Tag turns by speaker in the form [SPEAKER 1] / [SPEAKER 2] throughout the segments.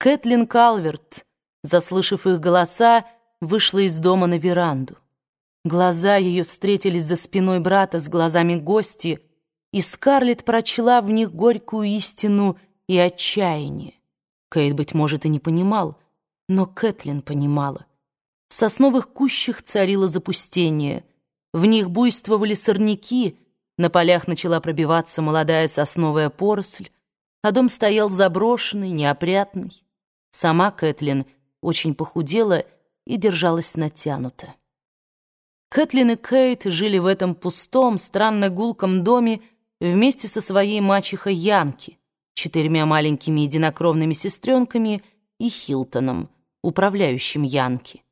[SPEAKER 1] Кэтлин Калверт, заслышав их голоса, вышла из дома на веранду. Глаза ее встретились за спиной брата с глазами гости, и Скарлетт прочла в них горькую истину и отчаяние. Кейт, быть может, и не понимал, но Кэтлин понимала. В сосновых кущах царило запустение. В них буйствовали сорняки, на полях начала пробиваться молодая сосновая поросль, а дом стоял заброшенный, неопрятный. Сама Кэтлин очень похудела и держалась натянуто. Кэтлин и Кейт жили в этом пустом, странно гулком доме вместе со своей мачехой Янки, четырьмя маленькими единокровными сестренками и Хилтоном, управляющим Янки.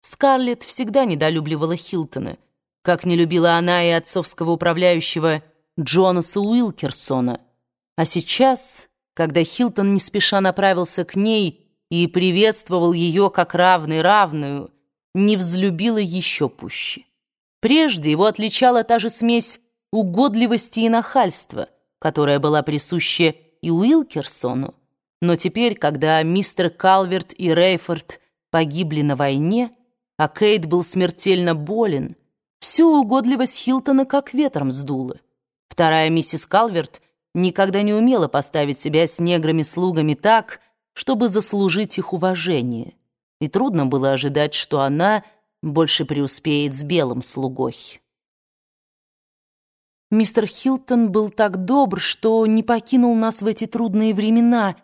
[SPEAKER 1] Скарлетт всегда недолюбливала Хилтона, как не любила она и отцовского управляющего Джонаса Уилкерсона. А сейчас, когда Хилтон не спеша направился к ней и приветствовал ее как равный равную, не взлюбила еще пуще. Прежде его отличала та же смесь угодливости и нахальства, которая была присуща и Уилкерсону. Но теперь, когда мистер Калверт и Рейфорд погибли на войне, а Кейт был смертельно болен, всю угодливость Хилтона как ветром сдуло. Вторая миссис Калверт никогда не умела поставить себя с неграми-слугами так, чтобы заслужить их уважение, и трудно было ожидать, что она больше преуспеет с белым слугой. Мистер Хилтон был так добр, что не покинул нас в эти трудные времена,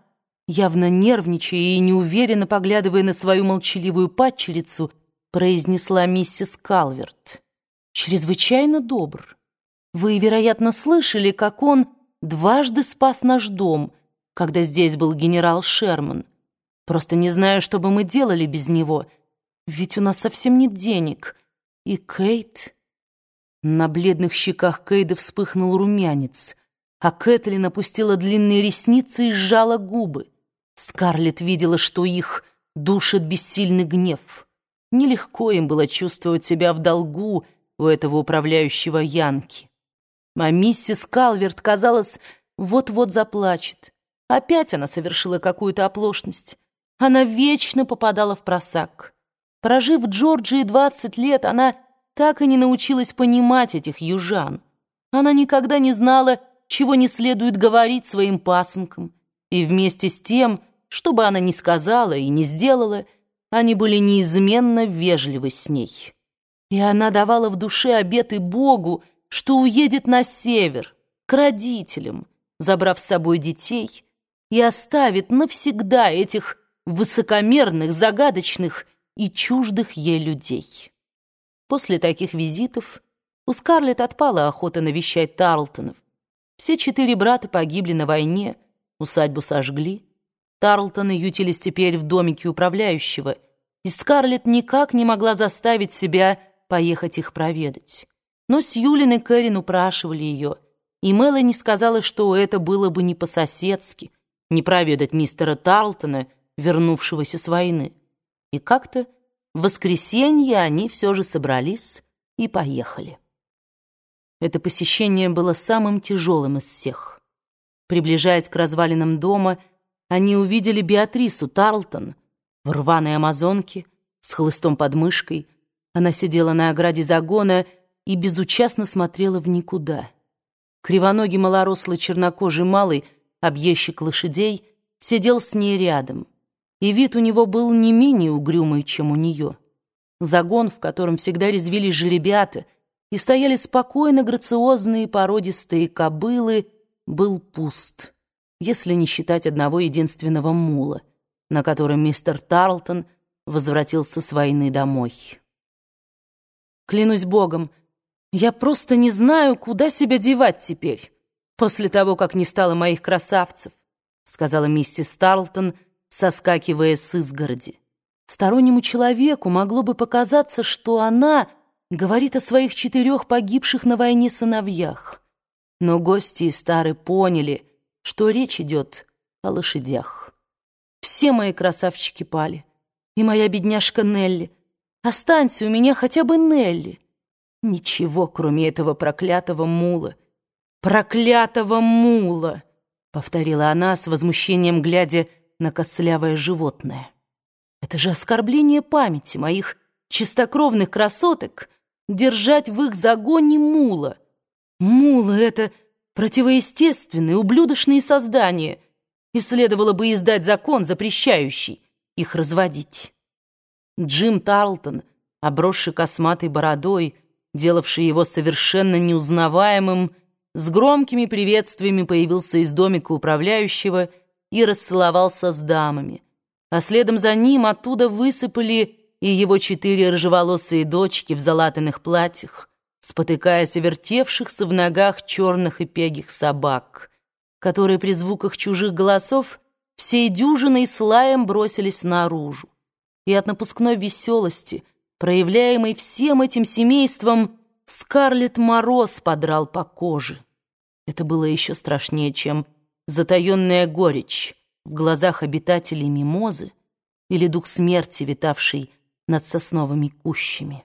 [SPEAKER 1] явно нервничая и неуверенно поглядывая на свою молчаливую падчерицу, произнесла миссис Калверт. «Чрезвычайно добр. Вы, вероятно, слышали, как он дважды спас наш дом, когда здесь был генерал Шерман. Просто не знаю, что бы мы делали без него, ведь у нас совсем нет денег. И Кейт...» На бледных щеках Кейда вспыхнул румянец, а Кэтлин опустила длинные ресницы и сжала губы. Скарлетт видела, что их душит бессильный гнев. Нелегко им было чувствовать себя в долгу у этого управляющего Янки. А миссис Калверт, казалось, вот-вот заплачет. Опять она совершила какую-то оплошность. Она вечно попадала в просак. Прожив в Джорджии двадцать лет, она так и не научилась понимать этих южан. Она никогда не знала, чего не следует говорить своим пасынкам. И вместе с тем, что бы она ни сказала и не сделала, они были неизменно вежливы с ней. И она давала в душе обеты Богу, что уедет на север, к родителям, забрав с собой детей, и оставит навсегда этих высокомерных, загадочных и чуждых ей людей. После таких визитов у Скарлетт отпала охота навещать Тарлтонов. Все четыре брата погибли на войне, усадьбу сожгли. Тарлтоны ютились теперь в домике управляющего, и Скарлетт никак не могла заставить себя поехать их проведать. Но Сьюлин и Кэрин упрашивали ее, и Мелани сказала, что это было бы не по-соседски, не проведать мистера Тарлтона, вернувшегося с войны. И как-то в воскресенье они все же собрались и поехали. Это посещение было самым тяжелым из всех. Приближаясь к развалинам дома, они увидели Беатрису Тарлтон в рваной амазонке с хлыстом под мышкой. Она сидела на ограде загона и безучастно смотрела в никуда. Кривоногий малорослый чернокожий малый, объездчик лошадей, сидел с ней рядом — и вид у него был не менее угрюмый, чем у нее. Загон, в котором всегда резвились жеребята, и стояли спокойно грациозные породистые кобылы, был пуст, если не считать одного единственного мула, на котором мистер Тарлтон возвратился с войны домой. Клянусь богом, я просто не знаю, куда себя девать теперь, после того, как не стало моих красавцев, сказала миссис Тарлтон, соскакивая с изгороди. Стороннему человеку могло бы показаться, что она говорит о своих четырех погибших на войне сыновьях. Но гости и старые поняли, что речь идет о лошадях. Все мои красавчики пали. И моя бедняжка Нелли. Останься у меня хотя бы Нелли. Ничего, кроме этого проклятого мула. Проклятого мула! Повторила она с возмущением, глядя на кослявое животное. Это же оскорбление памяти моих чистокровных красоток держать в их загоне мула. Мулы — это противоестественные, ублюдочные создания, и следовало бы издать закон, запрещающий их разводить. Джим Тарлтон, обросший косматой бородой, делавший его совершенно неузнаваемым, с громкими приветствиями появился из домика управляющего и расцеловался с дамами, а следом за ним оттуда высыпали и его четыре рыжеволосые дочки в залатанных платьях, спотыкаясь о вертевшихся в ногах черных и пегих собак, которые при звуках чужих голосов всей дюжиной слаем бросились наружу. И от напускной веселости, проявляемой всем этим семейством, Скарлетт мороз подрал по коже. Это было еще страшнее, чем затаенная горечь в глазах обитателей мимозы или дух смерти, витавший над сосновыми кущами.